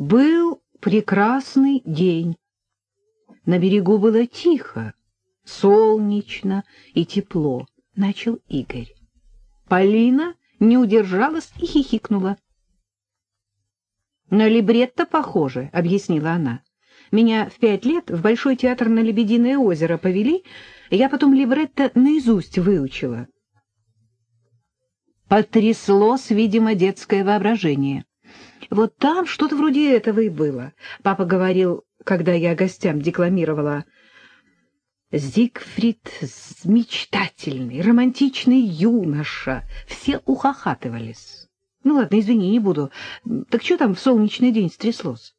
Был прекрасный день. На берегу было тихо, солнечно и тепло, — начал Игорь. Полина не удержалась и хихикнула. — На либретто похоже, — объяснила она. Меня в пять лет в Большой театр на Лебединое озеро повели, я потом либретто наизусть выучила. Потряслось, видимо, детское воображение. Вот там что-то вроде этого и было. Папа говорил, когда я гостям декламировала «Зигфрид — мечтательный, романтичный юноша». Все ухахатывались. Ну ладно, извини, не буду. Так что там в солнечный день стряслось?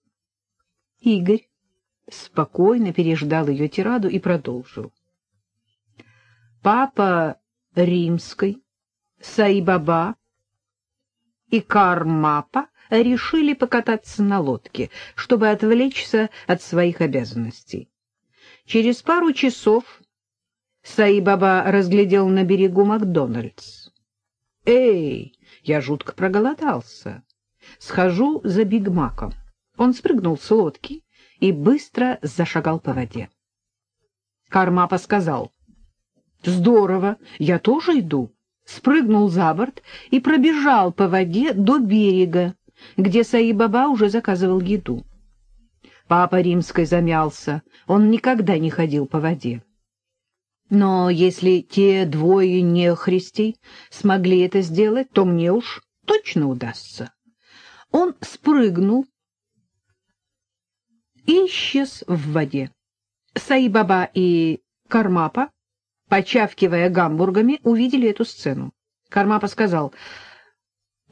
Игорь спокойно переждал ее тираду и продолжил. Папа Римской, Саибаба и Кармапа решили покататься на лодке, чтобы отвлечься от своих обязанностей. Через пару часов Саибаба разглядел на берегу Макдональдс. «Эй, я жутко проголодался. Схожу за Бигмаком». Он спрыгнул с лодки и быстро зашагал по воде. Кармапа сказал, «Здорово, я тоже иду». Спрыгнул за борт и пробежал по воде до берега, где Саи-Баба уже заказывал еду. Папа Римской замялся, он никогда не ходил по воде. Но если те двое нехристей смогли это сделать, то мне уж точно удастся. Он спрыгнул и исчез в воде. Саи-Баба и Кармапа, почавкивая гамбургами, увидели эту сцену. Кармапа сказал,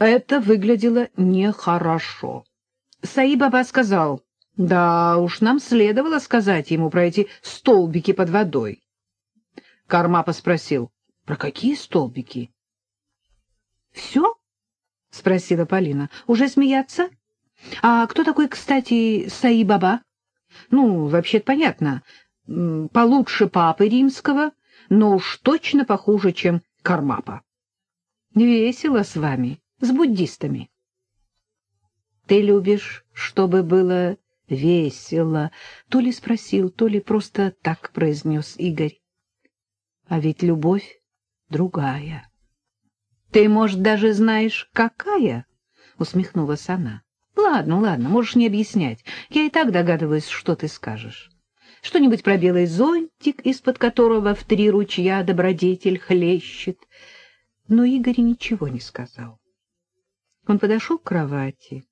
это выглядело нехорошо. Саи-Баба сказал, да уж нам следовало сказать ему про эти столбики под водой. Кармапа спросил, про какие столбики? — Все? — спросила Полина. — Уже смеяться? — а кто такой, кстати, Саи-Баба? Ну, вообще-то понятно. Получше папы римского, но уж точно похуже, чем Кармапа. Весело с вами, с буддистами. Ты любишь, чтобы было весело, то ли спросил, то ли просто так произнес Игорь. А ведь любовь другая. Ты, может, даже знаешь, какая? Усмехнулась она. Ладно, ладно, можешь не объяснять. Я и так догадываюсь, что ты скажешь. Что-нибудь про белый зонтик, из-под которого в три ручья добродетель хлещет. Но Игорь ничего не сказал. Он подошел к кровати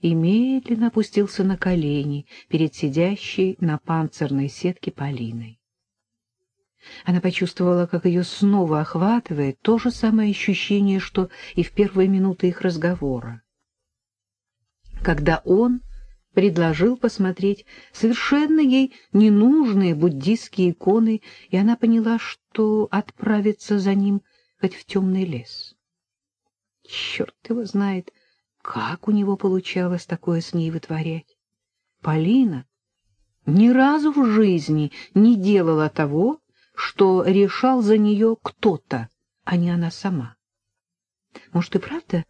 и медленно опустился на колени перед сидящей на панцирной сетке Полиной. Она почувствовала, как ее снова охватывает то же самое ощущение, что и в первые минуты их разговора когда он предложил посмотреть совершенно ей ненужные буддистские иконы, и она поняла, что отправится за ним хоть в темный лес. Черт его знает, как у него получалось такое с ней вытворять. Полина ни разу в жизни не делала того, что решал за нее кто-то, а не она сама. Может, и правда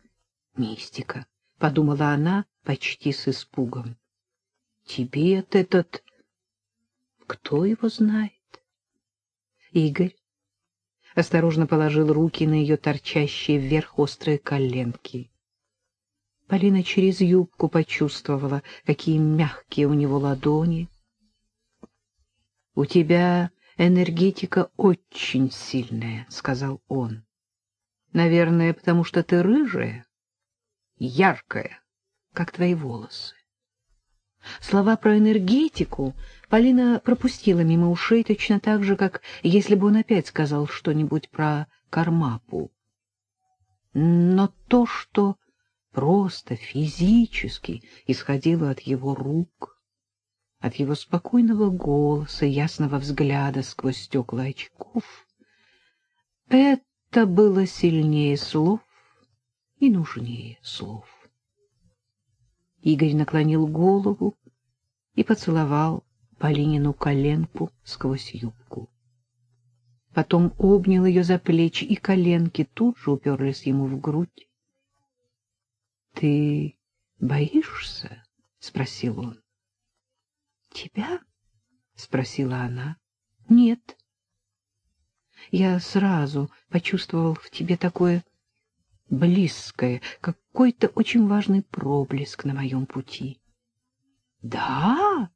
мистика? — подумала она почти с испугом. — Тибет этот... Кто его знает? Игорь осторожно положил руки на ее торчащие вверх острые коленки. Полина через юбку почувствовала, какие мягкие у него ладони. — У тебя энергетика очень сильная, — сказал он. — Наверное, потому что ты рыжая яркая, как твои волосы. Слова про энергетику Полина пропустила мимо ушей точно так же, как если бы он опять сказал что-нибудь про Кармапу. Но то, что просто физически исходило от его рук, от его спокойного голоса, ясного взгляда сквозь стекла очков, это было сильнее слов, и нужнее слов. Игорь наклонил голову и поцеловал Полинину коленку сквозь юбку. Потом обнял ее за плечи, и коленки тут же уперлись ему в грудь. — Ты боишься? — спросил он. — Тебя? — спросила она. — Нет. Я сразу почувствовал в тебе такое близкое, какой-то очень важный проблеск на моем пути. — Да?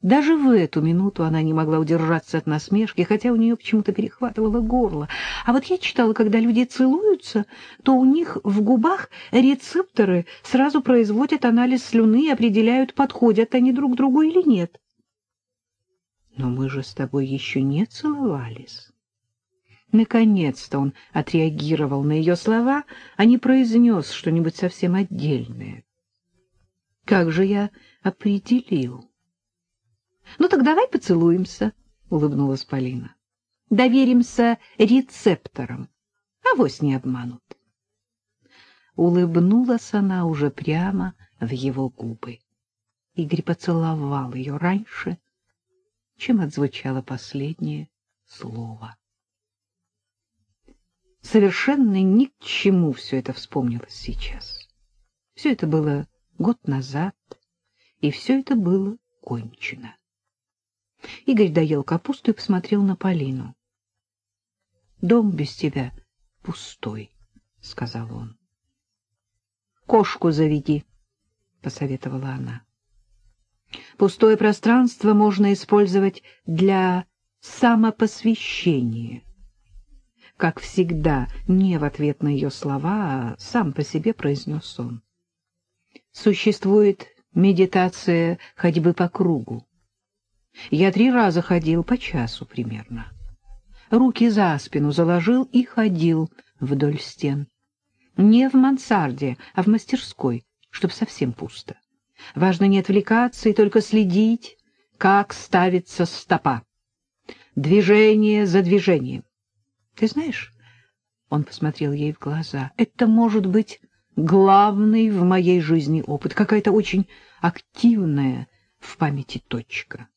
Даже в эту минуту она не могла удержаться от насмешки, хотя у нее почему-то перехватывало горло. А вот я читала, когда люди целуются, то у них в губах рецепторы сразу производят анализ слюны и определяют, подходят они друг другу или нет. Но мы же с тобой еще не целовались. Наконец-то он отреагировал на ее слова, а не произнес что-нибудь совсем отдельное. Как же я определил? — Ну так давай поцелуемся, — улыбнулась Полина. — Доверимся рецепторам. Авось не обманут. Улыбнулась она уже прямо в его губы. Игорь поцеловал ее раньше, чем отзвучало последнее слово. Совершенно ни к чему все это вспомнилось сейчас. Все это было год назад, и все это было кончено. Игорь доел капусту и посмотрел на Полину. — Дом без тебя пустой, — сказал он. — Кошку заведи, — посоветовала она. Пустое пространство можно использовать для самопосвящения. Как всегда, не в ответ на ее слова, а сам по себе произнес он. Существует медитация ходьбы по кругу. Я три раза ходил по часу примерно. Руки за спину заложил и ходил вдоль стен. Не в мансарде, а в мастерской, чтоб совсем пусто. Важно не отвлекаться и только следить, как ставится стопа. Движение за движением. Ты знаешь, он посмотрел ей в глаза, это может быть главный в моей жизни опыт, какая-то очень активная в памяти точка.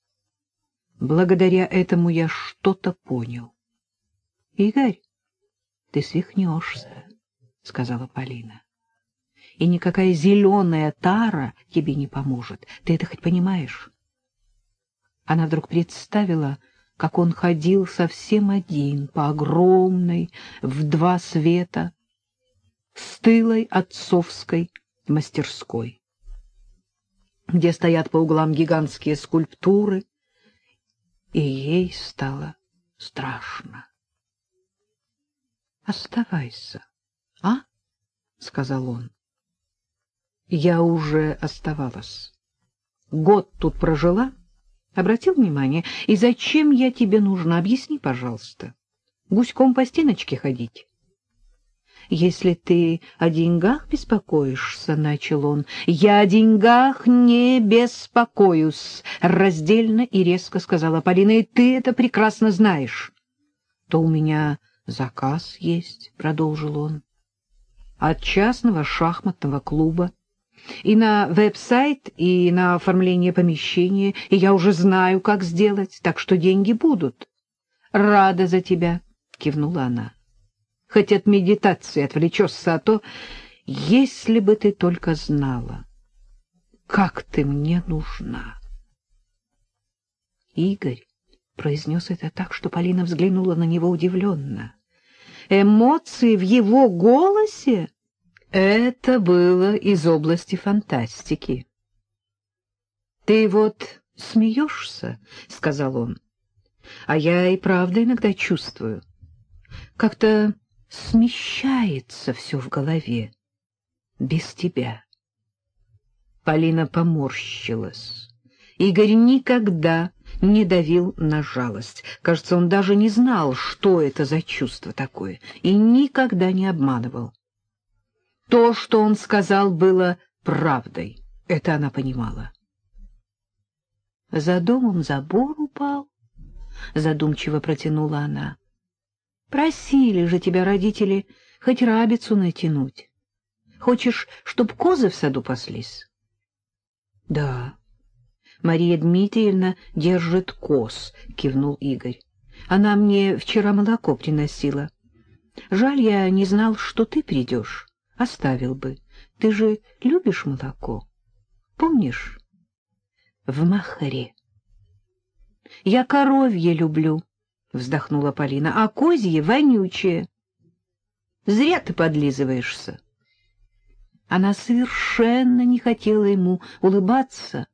Благодаря этому я что-то понял. — Игорь, ты свихнешься, — сказала Полина. — И никакая зеленая тара тебе не поможет. Ты это хоть понимаешь? Она вдруг представила, как он ходил совсем один по огромной в два света стылой отцовской мастерской, где стоят по углам гигантские скульптуры, и ей стало страшно. «Оставайся, а?» — сказал он. «Я уже оставалась. Год тут прожила, обратил внимание, и зачем я тебе нужна? Объясни, пожалуйста. Гуськом по стеночке ходить?» если ты о деньгах беспокоишься, — начал он, — я о деньгах не беспокоюсь, — раздельно и резко сказала Полина, — и ты это прекрасно знаешь. — То у меня заказ есть, — продолжил он, — от частного шахматного клуба. И на веб-сайт, и на оформление помещения, и я уже знаю, как сделать, так что деньги будут. — Рада за тебя, — кивнула она хоть от медитации отвлечешься, а то, если бы ты только знала, как ты мне нужна. Игорь произнес это так, что Полина взглянула на него удивленно. Эмоции в его голосе — это было из области фантастики. — Ты вот смеешься, — сказал он, — а я и правда иногда чувствую. Как-то смещается все в голове. Без тебя. Полина поморщилась. Игорь никогда не давил на жалость. Кажется, он даже не знал, что это за чувство такое, и никогда не обманывал. То, что он сказал, было правдой. Это она понимала. За домом забор упал, задумчиво протянула она. Просили же тебя родители хоть рабицу натянуть. Хочешь, чтоб козы в саду паслись? — Да. Мария Дмитриевна держит коз, — кивнул Игорь. Она мне вчера молоко приносила. Жаль, я не знал, что ты придешь. Оставил бы. Ты же любишь молоко? Помнишь? В Махаре. Я коровье люблю, вздохнула Полина, а козье вонючее. Зря ты подлизываешься. Она совершенно не хотела ему улыбаться,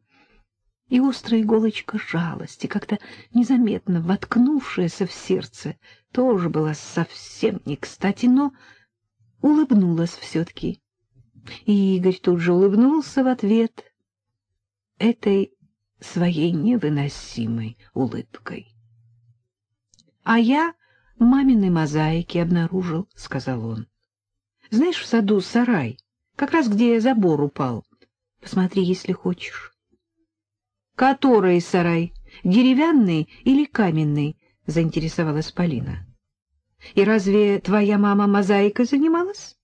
и острая иголочка жалости, как-то незаметно воткнувшаяся в сердце, тоже была совсем не кстати, но улыбнулась все-таки. И Игорь тут же улыбнулся в ответ этой своей невыносимой улыбкой. — А я маминой мозаики обнаружил, — сказал он. — Знаешь, в саду сарай, как раз где забор упал. Посмотри, если хочешь. — Который сарай, деревянный или каменный? — заинтересовалась Полина. — И разве твоя мама мозаикой занималась?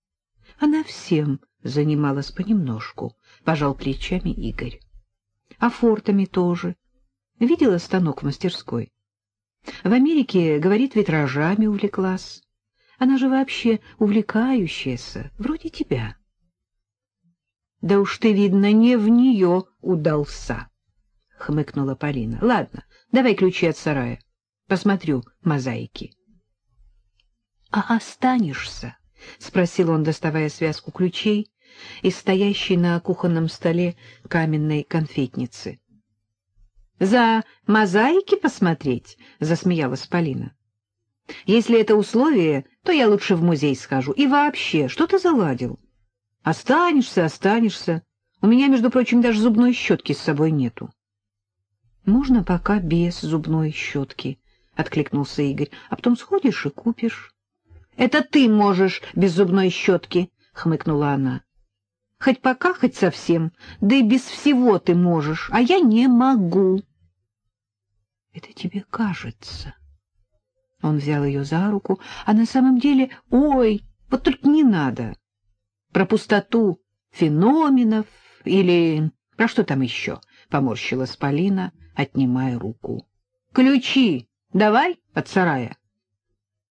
— Она всем занималась понемножку, — пожал плечами Игорь. — А фортами тоже. Видела станок в мастерской? В Америке, говорит, витражами увлеклась. Она же вообще увлекающаяся, вроде тебя. — Да уж ты, видно, не в нее удался, — хмыкнула Полина. — Ладно, давай ключи от сарая. Посмотрю мозаики. — А останешься? — спросил он, доставая связку ключей из стоящей на кухонном столе каменной конфетницы. — За мозаики посмотреть? — засмеялась Полина. — Если это условие, то я лучше в музей схожу. И вообще, что ты заладил? — Останешься, останешься. У меня, между прочим, даже зубной щетки с собой нету. — Можно пока без зубной щетки, — откликнулся Игорь, — а потом сходишь и купишь. — Это ты можешь без зубной щетки, — хмыкнула она. — Хоть пока, хоть совсем, да и без всего ты можешь, а я не могу. — Это тебе кажется. Он взял ее за руку, а на самом деле... Ой, вот только не надо про пустоту феноменов или про что там еще, — поморщилась Полина, отнимая руку. — Ключи давай от сарая.